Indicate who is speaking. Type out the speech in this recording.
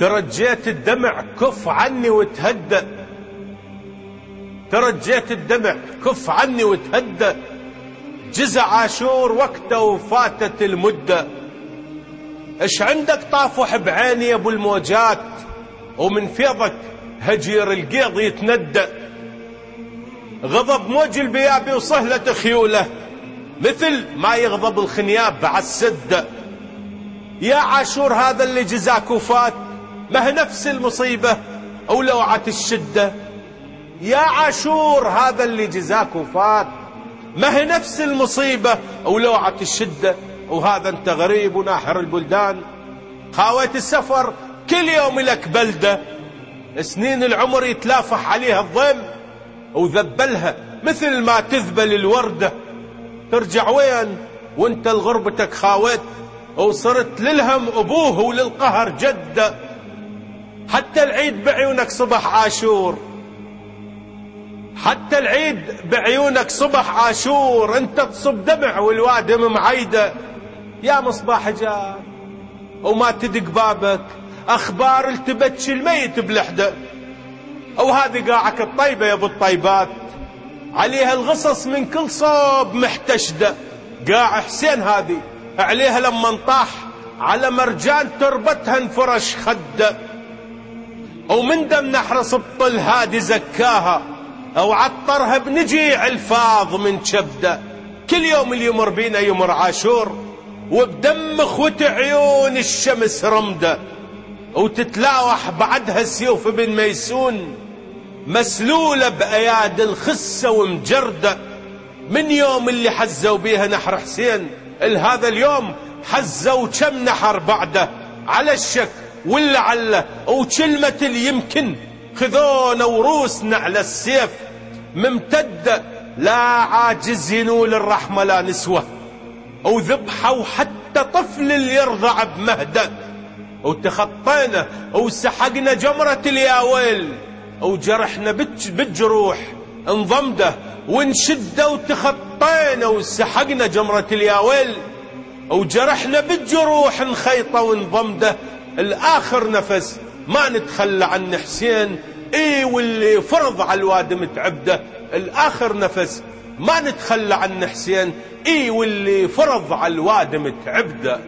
Speaker 1: ترجيت الدمع كف عني وتهدأ. ترجيت الدمع كف عني وتهدأ. جزع عاشور وقته وفاتت المدة. إيش عندك طافح بعيني يا أبو الموجات؟ ومن فيضك هجير القيض يتندى غضب موج البيابي وصهلة خيوله. مثل ما يغضب الخنياب بعد السدة يا عاشور هذا اللي جزاك وفات. ما هي نفس المصيبة أو لوعة الشدة. يا عاشور هذا اللي جزاك وفات ما هي نفس المصيبة أو لوعة الشدة. وهذا أنت غريب وناحر البلدان. خاويت السفر كل يوم لك بلدة. سنين العمر يتلافح عليها الضيم وذبلها مثل ما تذبل الوردة. ترجع وين؟ وانت لغربتك خاوت وصرت للهم أبوه وللقهر جدة. حتى العيد بعيونك صبح عاشور. حتى العيد بعيونك صبح عاشور. انت تصب دمع والوادم معيدة. يا مصباح جار وما تدق بابك. أخبار التبتش الميت بلحدة. أو هذه قاعك الطيبة يا أبو الطيبات. عليها الغصص من كل صوب محتشدة. قاع حسين هذه. عليها لما انطاح على مرجان تربتها انفرش خدة. ومن دم نحرص بطل هادي زكاها أو عطرها بنجيع الفاظ من كبده كل يوم اللي يمر بينا يمر عاشور وبدم اخوة عيون الشمس رمدة. وتتلاوح بعدها سيوف بن ميسون مسلولة بأياد الخسة ومجردة. من يوم اللي حزوا بيها نحر حسين لهذا اليوم حزوا كم نحر بعده. على الشك واللعلة وكلمة اليمكن خذونا وروسنا على السيف. ممتدة لا عاجز ينول الرحمة لا نسوة. وذبحوا حتى طفل اللي يرضع بمهده وتخطينا وسحقنا جمرة الياويل. وجرحنا بالجروح انضمده ونشده وتخطينا وسحقنا جمرة الياويل. وجرحنا بالجروح نخيطه ونضمده الآخر نفس. ما نتخلى عن حسين. اي واللي فرض على الوادم تعبده الآخر نفس. ما نتخلى عن حسين. اي واللي فرض على الوادم تعبده